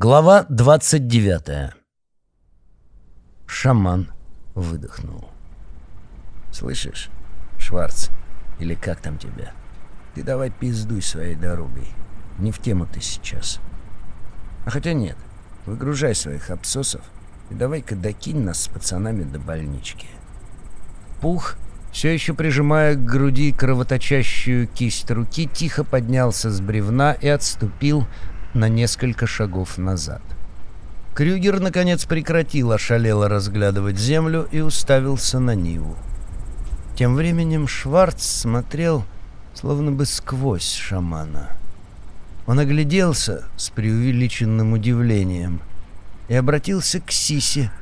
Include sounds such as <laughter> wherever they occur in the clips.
Глава 29 Шаман выдохнул. «Слышишь, Шварц, или как там тебя? Ты давай пиздуй своей дорогой. Не в тему ты сейчас. А хотя нет, выгружай своих обсосов и давай-ка докинь нас с пацанами до больнички». Пух, все еще прижимая к груди кровоточащую кисть руки, тихо поднялся с бревна и отступил, на несколько шагов назад. Крюгер, наконец, прекратил ошалело разглядывать землю и уставился на Ниву. Тем временем Шварц смотрел словно бы сквозь шамана. Он огляделся с преувеличенным удивлением и обратился к Сисе,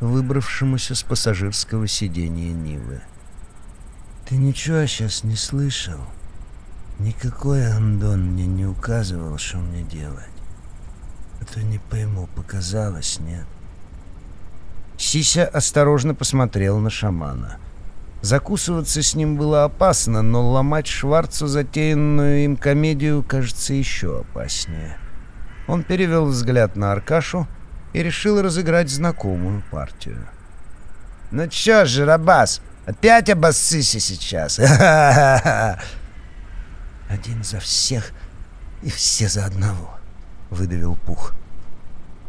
выбравшемуся с пассажирского сиденья Нивы. «Ты ничего сейчас не слышал?» Никакой Андон мне не указывал, что мне делать. А то не пойму, показалось, нет. Сися осторожно посмотрел на шамана. Закусываться с ним было опасно, но ломать Шварцу затеянную им комедию кажется еще опаснее. Он перевел взгляд на Аркашу и решил разыграть знакомую партию. «Ну чё, Жиробас, опять обоссыся сейчас? <laughs> Ха-ха-ха!» «Один за всех и все за одного», — выдавил Пух.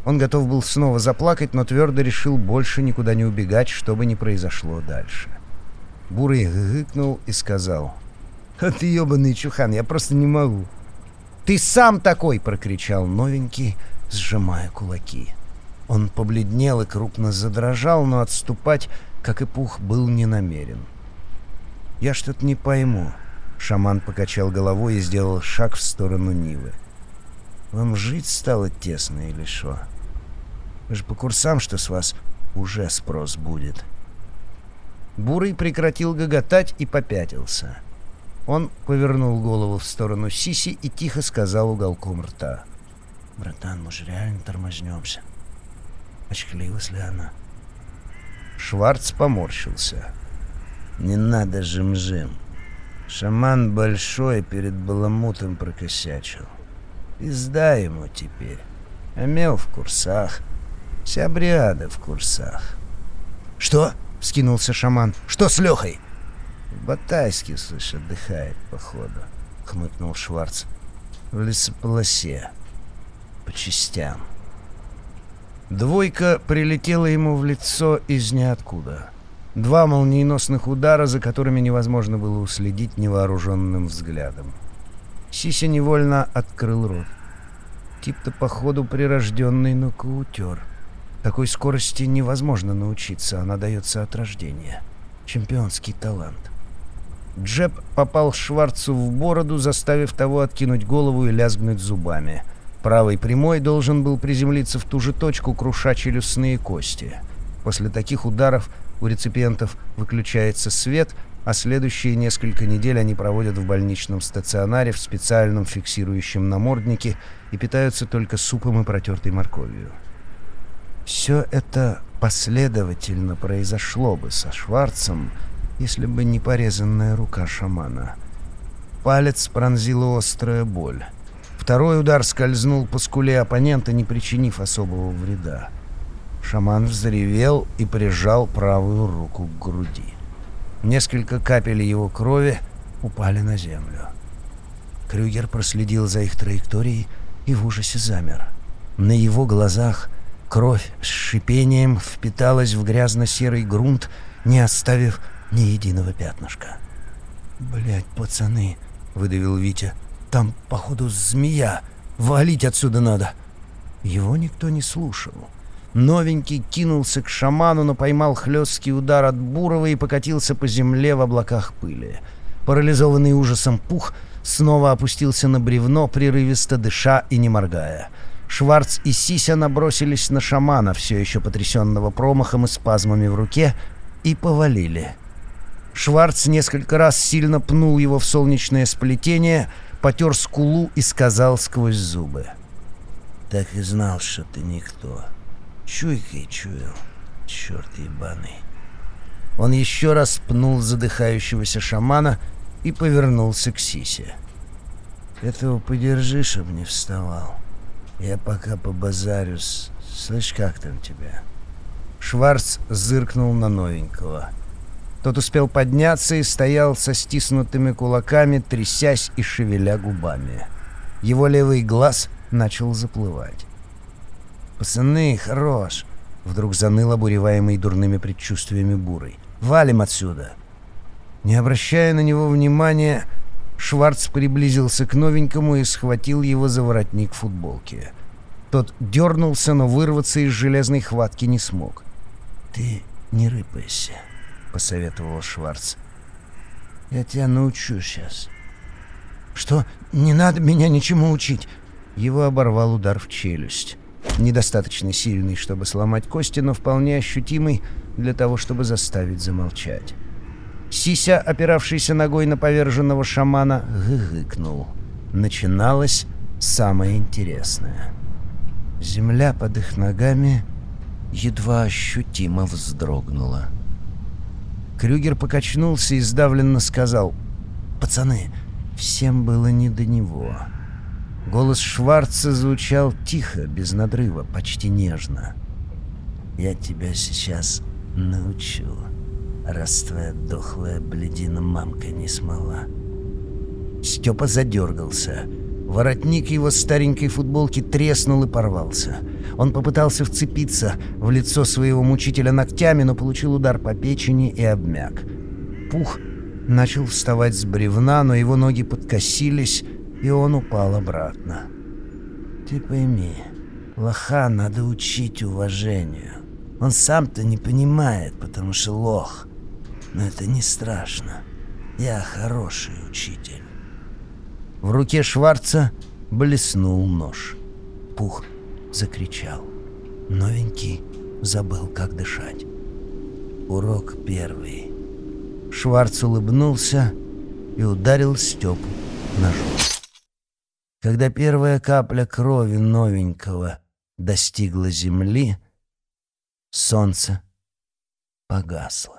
Он готов был снова заплакать, но твердо решил больше никуда не убегать, что бы ни произошло дальше. Бурый гыкнул и сказал. «А ты ебаный чухан, я просто не могу». «Ты сам такой!» — прокричал новенький, сжимая кулаки. Он побледнел и крупно задрожал, но отступать, как и Пух, был не намерен. «Я что-то не пойму», Шаман покачал головой и сделал шаг в сторону Нивы. «Вам жить стало тесно или что? Вы же по курсам, что с вас уже спрос будет». Бурый прекратил гоготать и попятился. Он повернул голову в сторону Сиси и тихо сказал уголком рта. «Братан, мы же реально тормознемся. Очклилась ли она?» Шварц поморщился. «Не надо жим-жим. Шаман большой перед баламутом прокосячил. Пизда ему теперь. Амел в курсах. Вся бриада в курсах. «Что?» — вскинулся шаман. «Что с Лехой?» «В Батайске, слышь, отдыхает, походу», — хмыкнул Шварц. «В лесополосе. По частям». Двойка прилетела ему в лицо из ниоткуда. Два молниеносных удара, за которыми невозможно было уследить невооруженным взглядом. Сися невольно открыл рот. Тип-то, походу, прирожденный нокаутер. Такой скорости невозможно научиться, она дается от рождения. Чемпионский талант. Джеб попал Шварцу в бороду, заставив того откинуть голову и лязгнуть зубами. Правый прямой должен был приземлиться в ту же точку, круша челюстные кости. После таких ударов у реципиентов выключается свет, а следующие несколько недель они проводят в больничном стационаре в специальном фиксирующем наморднике и питаются только супом и протертой морковью. Все это последовательно произошло бы со Шварцем, если бы не порезанная рука шамана. Палец пронзила острая боль. Второй удар скользнул по скуле оппонента, не причинив особого вреда. Шаман взревел и прижал правую руку к груди. Несколько капель его крови упали на землю. Крюгер проследил за их траекторией и в ужасе замер. На его глазах кровь с шипением впиталась в грязно-серый грунт, не оставив ни единого пятнышка. «Блядь, пацаны!» — выдавил Витя. «Там, походу, змея! Валить отсюда надо!» Его никто не слушал. Новенький кинулся к шаману, но поймал хлесткий удар от Бурова и покатился по земле в облаках пыли. Парализованный ужасом пух снова опустился на бревно, прерывисто дыша и не моргая. Шварц и Сися набросились на шамана, все еще потрясенного промахом и спазмами в руке, и повалили. Шварц несколько раз сильно пнул его в солнечное сплетение, потер скулу и сказал сквозь зубы. «Так и знал, что ты никто». Чуйкой чуял. Черт ебаный. Он еще раз пнул задыхающегося шамана и повернулся к Сисе. «Этого подержи, чтоб не вставал. Я пока побазарюсь. Слышь, как там тебя?» Шварц зыркнул на новенького. Тот успел подняться и стоял со стиснутыми кулаками, трясясь и шевеля губами. Его левый глаз начал заплывать. «Пацаны, хорош!» — вдруг заныл обуреваемый дурными предчувствиями бурой. «Валим отсюда!» Не обращая на него внимания, Шварц приблизился к новенькому и схватил его за воротник футболки. Тот дернулся, но вырваться из железной хватки не смог. «Ты не рыпайся», — посоветовал Шварц. «Я тебя научу сейчас». «Что? Не надо меня ничему учить!» Его оборвал удар в челюсть. Недостаточно сильный, чтобы сломать кости, но вполне ощутимый для того, чтобы заставить замолчать. Сися, опиравшийся ногой на поверженного шамана, гыгыкнул. Начиналось самое интересное. Земля под их ногами едва ощутимо вздрогнула. Крюгер покачнулся и сдавленно сказал «Пацаны, всем было не до него». Голос Шварца звучал тихо, без надрыва, почти нежно. «Я тебя сейчас научу» раз твоя дохлая бледина мамка не смола. Степа задергался. Воротник его старенькой футболки треснул и порвался. Он попытался вцепиться в лицо своего мучителя ногтями, но получил удар по печени и обмяк. Пух начал вставать с бревна, но его ноги подкосились, и он упал обратно. «Ты пойми, лоха надо учить уважению. Он сам-то не понимает, потому что лох. Но это не страшно. Я хороший учитель. В руке Шварца блеснул нож. Пух закричал. Новенький забыл, как дышать. Урок первый. Шварц улыбнулся и ударил Степу ножом. Когда первая капля крови новенького достигла земли, солнце погасло.